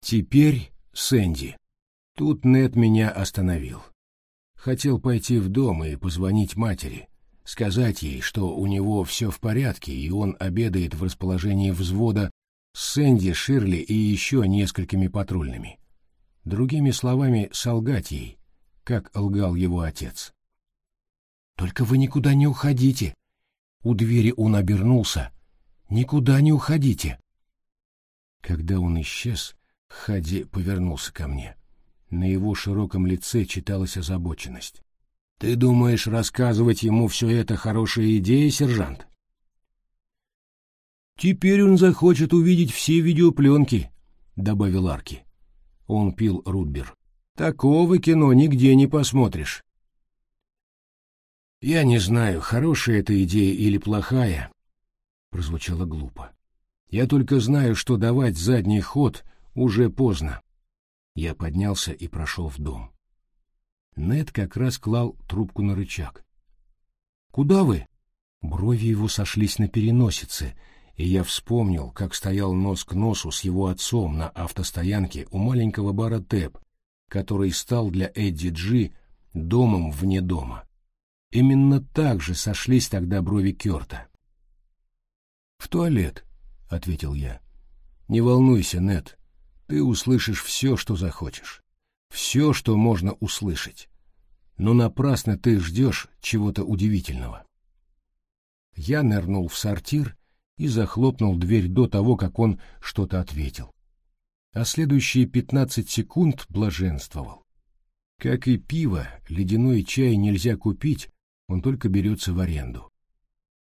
Теперь Сэнди. Тут Нед меня остановил. Хотел пойти в дом и позвонить матери, сказать ей, что у него все в порядке, и он обедает в расположении взвода с Сэнди, Ширли и еще несколькими патрульными. Другими словами, солгать ей, как лгал его отец. «Только вы никуда не уходите!» У двери он обернулся. «Никуда не уходите!» Когда он исчез, Хади повернулся ко мне. На его широком лице читалась озабоченность. «Ты думаешь, рассказывать ему все это хорошая идея, сержант?» «Теперь он захочет увидеть все видеопленки», — добавил Арки. Он пил Рудбер. «Такого кино нигде не посмотришь». «Я не знаю, хорошая эта идея или плохая», — прозвучало глупо. «Я только знаю, что давать задний ход уже поздно». Я поднялся и прошел в дом. Нед как раз клал трубку на рычаг. «Куда вы?» Брови его сошлись на переносице, и я вспомнил, как стоял нос к носу с его отцом на автостоянке у маленького бара «Тэп», который стал для Эдди Джи домом вне дома. Именно так же сошлись тогда брови Кёрта. «В туалет», — ответил я. «Не волнуйся, Нед, ты услышишь все, что захочешь. Все, что можно услышать. Но напрасно ты ждешь чего-то удивительного». Я нырнул в сортир и захлопнул дверь до того, как он что-то ответил. А следующие пятнадцать секунд блаженствовал. Как и пиво, ледяной чай нельзя купить, он только берется в аренду.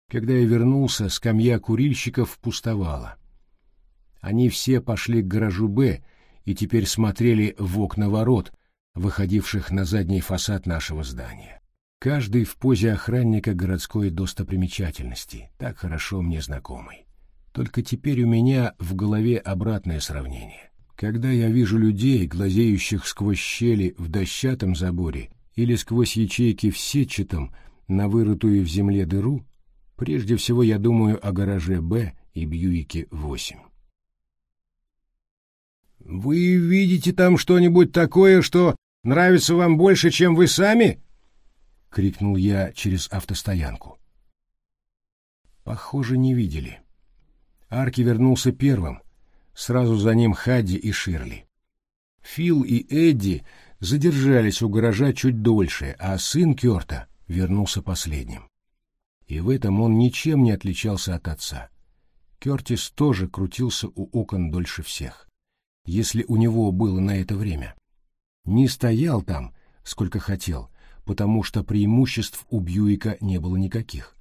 Когда я вернулся, скамья курильщиков пустовала. Они все пошли к гаражу «Б» и теперь смотрели в окна ворот, выходивших на задний фасад нашего здания каждый в позе охранника городской достопримечательности, так хорошо мне знакомый. Только теперь у меня в голове обратное сравнение. Когда я вижу людей, глазеющих сквозь щели в дощатом заборе или сквозь ячейки в сетчатом на вырытую в земле дыру, прежде всего я думаю о гараже «Б» и Бьюике 8. «Вы видите там что-нибудь такое, что нравится вам больше, чем вы сами?» — крикнул я через автостоянку. Похоже, не видели. Арки вернулся первым, сразу за ним Хадди и Ширли. Фил и Эдди задержались у гаража чуть дольше, а сын Кёрта вернулся последним. И в этом он ничем не отличался от отца. Кёртис тоже крутился у окон дольше всех, если у него было на это время. Не стоял там, сколько хотел, потому что преимуществ у Бьюика не было никаких.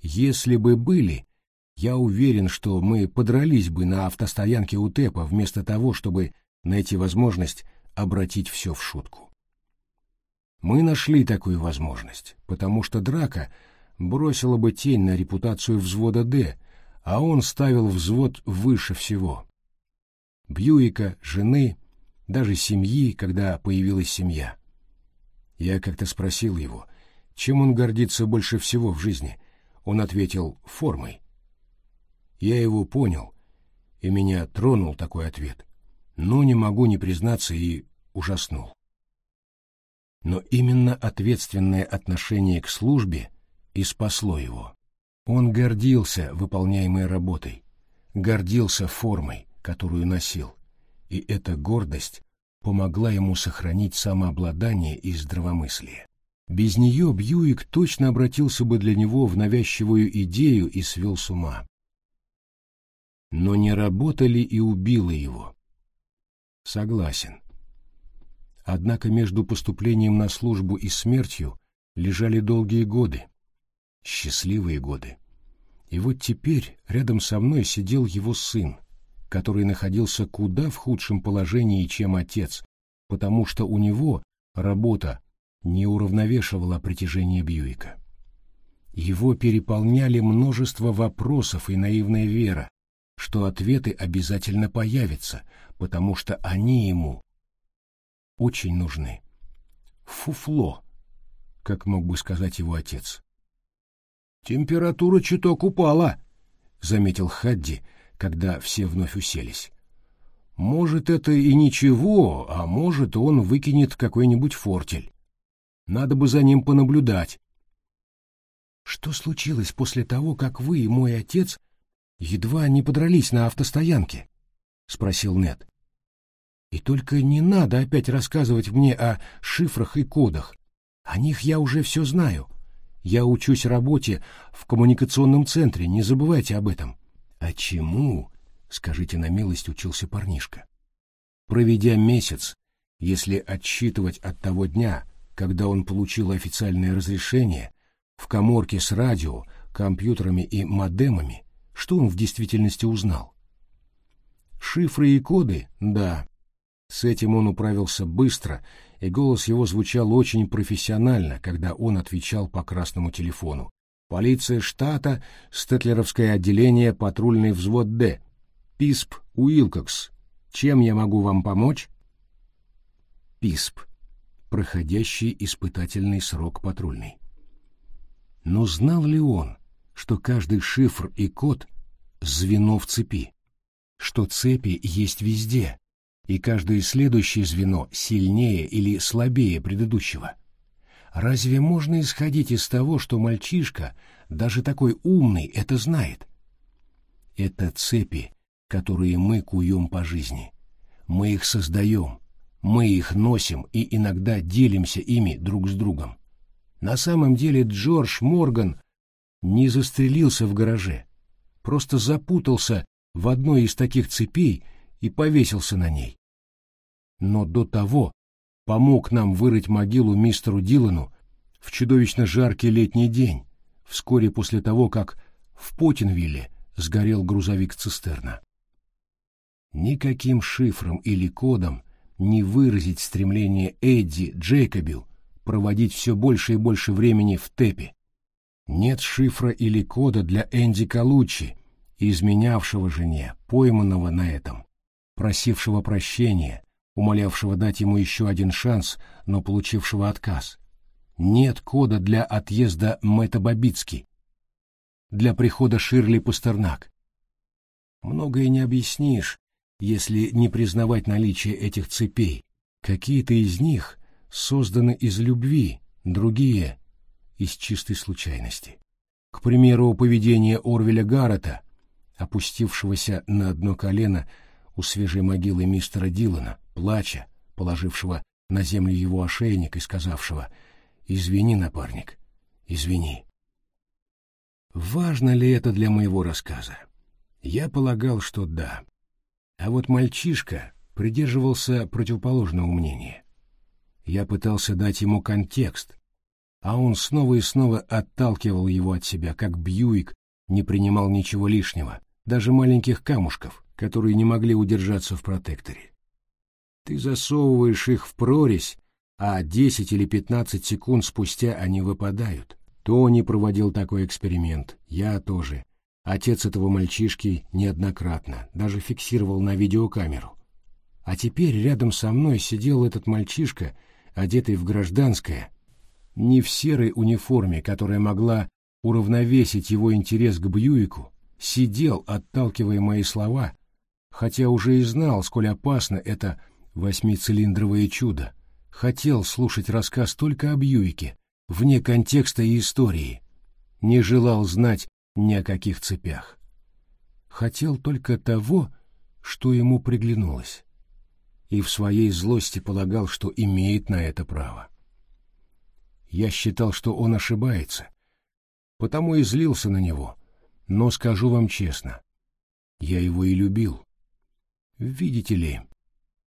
Если бы были, я уверен, что мы подрались бы на автостоянке у Тэпа вместо того, чтобы найти возможность обратить все в шутку. Мы нашли такую возможность, потому что драка бросила бы тень на репутацию взвода «Д», а он ставил взвод выше всего. Бьюика, жены, даже семьи, когда появилась семья. Я как-то спросил его, чем он гордится больше всего в жизни. Он ответил «формой». Я его понял, и меня тронул такой ответ, но не могу не признаться и ужаснул. Но именно ответственное отношение к службе и спасло его. Он гордился выполняемой работой, гордился формой, которую носил, и эта гордость помогла ему сохранить самообладание и здравомыслие. Без нее Бьюик точно обратился бы для него в навязчивую идею и свел с ума. Но не работали и убило его. Согласен. Однако между поступлением на службу и смертью лежали долгие годы, счастливые годы. И вот теперь рядом со мной сидел его сын, который находился куда в худшем положении, чем отец, потому что у него работа не уравновешивала притяжение Бьюика. Его переполняли множество вопросов и наивная вера, что ответы обязательно появятся, потому что они ему очень нужны. Фуфло, как мог бы сказать его отец. «Температура чуток упала», — заметил Хадди, когда все вновь уселись. Может, это и ничего, а может, он выкинет какой-нибудь фортель. Надо бы за ним понаблюдать. Что случилось после того, как вы и мой отец едва не подрались на автостоянке? спросил Нед. И только не надо опять рассказывать мне о шифрах и кодах. О них я уже все знаю. Я учусь работе в коммуникационном центре, не забывайте об этом. А чему, скажите на милость, учился парнишка? Проведя месяц, если отсчитывать от того дня, когда он получил официальное разрешение, в коморке с радио, компьютерами и модемами, что он в действительности узнал? Шифры и коды, да. С этим он управился быстро, и голос его звучал очень профессионально, когда он отвечал по красному телефону. Полиция штата, Стетлеровское отделение, патрульный взвод «Д». Писп Уилкокс. Чем я могу вам помочь? Писп проходящий испытательный срок патрульный. Но знал ли он, что каждый шифр и код — звено в цепи, что цепи есть везде, и каждое следующее звено сильнее или слабее предыдущего? Разве можно исходить из того, что мальчишка, даже такой умный, это знает? Это цепи, которые мы куем по жизни. Мы их создаем, мы их носим и иногда делимся ими друг с другом. На самом деле Джордж Морган не застрелился в гараже, просто запутался в одной из таких цепей и повесился на ней. Но до того помог нам вырыть могилу мистеру Дилану в чудовищно жаркий летний день, вскоре после того, как в Потинвилле сгорел грузовик-цистерна. Никаким шифром или кодом не выразить стремление Эдди Джейкобил проводить все больше и больше времени в Тепе. Нет шифра или кода для Энди Калучи, изменявшего жене, пойманного на этом, просившего прощения, умолявшего дать ему еще один шанс, но получившего отказ. Нет кода для отъезда Мэтта Бабицки, для прихода Ширли Пастернак. Многое не объяснишь, если не признавать наличие этих цепей. Какие-то из них созданы из любви, другие — из чистой случайности. К примеру, поведение Орвеля Гаррета, опустившегося на одно колено у свежей могилы мистера Дилана, плача, положившего на землю его ошейник и сказавшего «Извини, напарник, извини». Важно ли это для моего рассказа? Я полагал, что да. А вот мальчишка придерживался противоположного мнения. Я пытался дать ему контекст, а он снова и снова отталкивал его от себя, как Бьюик не принимал ничего лишнего, даже маленьких камушков, которые не могли удержаться в протекторе. Ты засовываешь их в прорезь, а 10 или 15 секунд спустя они выпадают. Тони проводил такой эксперимент, я тоже. Отец этого мальчишки неоднократно, даже фиксировал на видеокамеру. А теперь рядом со мной сидел этот мальчишка, одетый в гражданское, не в серой униформе, которая могла уравновесить его интерес к Бьюику, сидел, отталкивая мои слова, хотя уже и знал, сколь опасно это восьмицилиндровое чудо, хотел слушать рассказ только о Бьюике, вне контекста и истории, не желал знать ни о каких цепях. Хотел только того, что ему приглянулось, и в своей злости полагал, что имеет на это право. Я считал, что он ошибается, потому и злился на него, но скажу вам честно, я его и любил. Видите ли,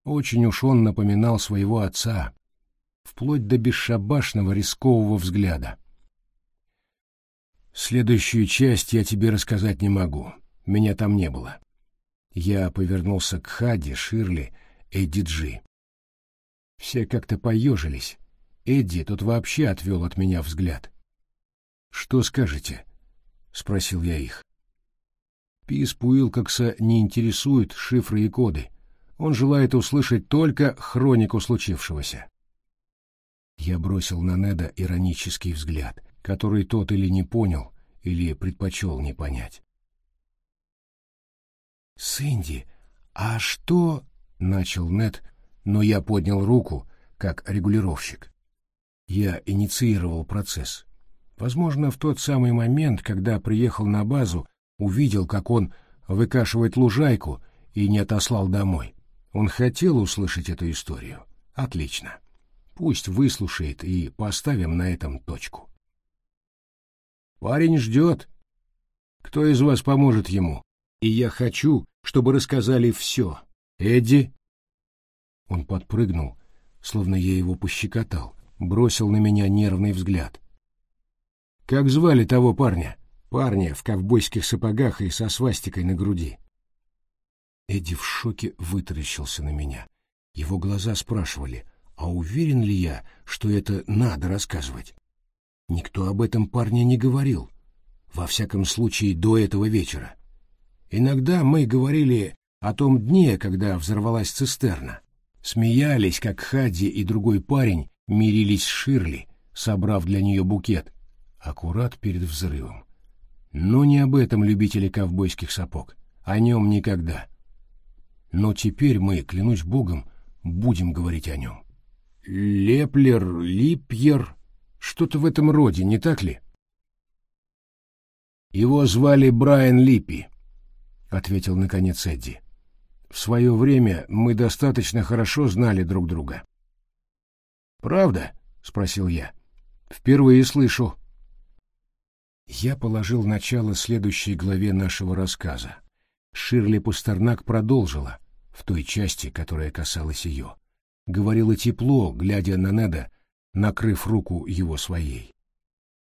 очень уж он напоминал своего отца, вплоть до бесшабашного рискового взгляда. Следующую часть я тебе рассказать не могу. Меня там не было. Я повернулся к Хади, Ширли, Эдди Джи. Все как-то поежились. Эдди тут вообще отвел от меня взгляд. «Что скажете?» — спросил я их. Пис Пуилкокса не интересуют шифры и коды. Он желает услышать только хронику случившегося. Я бросил на Неда иронический взгляд который тот или не понял, или предпочел не понять. «Сэнди, а что — начал Нет, но я поднял руку, как регулировщик. Я инициировал процесс. Возможно, в тот самый момент, когда приехал на базу, увидел, как он выкашивает лужайку и не отослал домой. Он хотел услышать эту историю. Отлично. Пусть выслушает и поставим на этом точку. Парень ждет. Кто из вас поможет ему? И я хочу, чтобы рассказали все. Эдди? Он подпрыгнул, словно я его пощекотал, бросил на меня нервный взгляд. Как звали того парня? Парня в ковбойских сапогах и со свастикой на груди. Эдди в шоке вытаращился на меня. Его глаза спрашивали, а уверен ли я, что это надо рассказывать? Никто об этом парне не говорил. Во всяком случае, до этого вечера. Иногда мы говорили о том дне, когда взорвалась цистерна. Смеялись, как Хадди и другой парень мирились с Ширли, собрав для нее букет, аккурат перед взрывом. Но не об этом любители ковбойских сапог, о нем никогда. Но теперь мы, клянусь богом, будем говорить о нем. Леплер, Липьер, что-то в этом роде, не так ли? Его звали Брайан Липпи, ответил наконец Эдди. В свое время мы достаточно хорошо знали друг друга. Правда? спросил я. Впервые слышу. Я положил начало следующей главе нашего рассказа. Ширли Пастернак продолжила, в той части, которая касалась ее. Говорила тепло, глядя на Неда, накрыв руку его своей.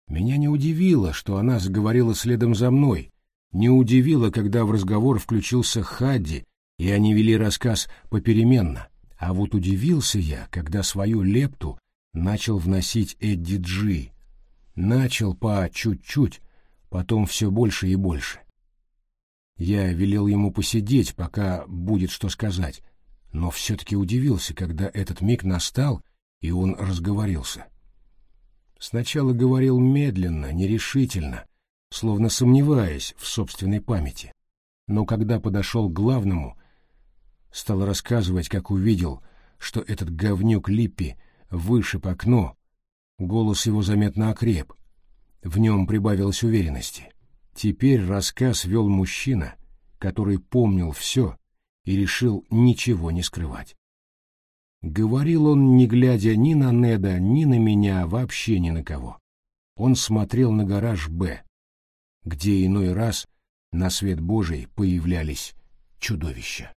Меня не удивило, что она заговорила следом за мной, не удивило, когда в разговор включился Хадди, и они вели рассказ попеременно, а вот удивился я, когда свою лепту начал вносить Эдди Джи. Начал по чуть-чуть, потом все больше и больше. Я велел ему посидеть, пока будет что сказать, но все-таки удивился, когда этот миг настал, и он разговорился. Сначала говорил медленно, нерешительно, словно сомневаясь в собственной памяти. Но когда подошел к главному, стал рассказывать, как увидел, что этот говнюк Липпи вышиб окно, голос его заметно окреп, в нем прибавилось уверенности. Теперь рассказ вел мужчина, который помнил все и решил ничего не скрывать. Говорил он, не глядя ни на Неда, ни на меня, вообще ни на кого. Он смотрел на гараж «Б», где иной раз на свет Божий появлялись чудовища.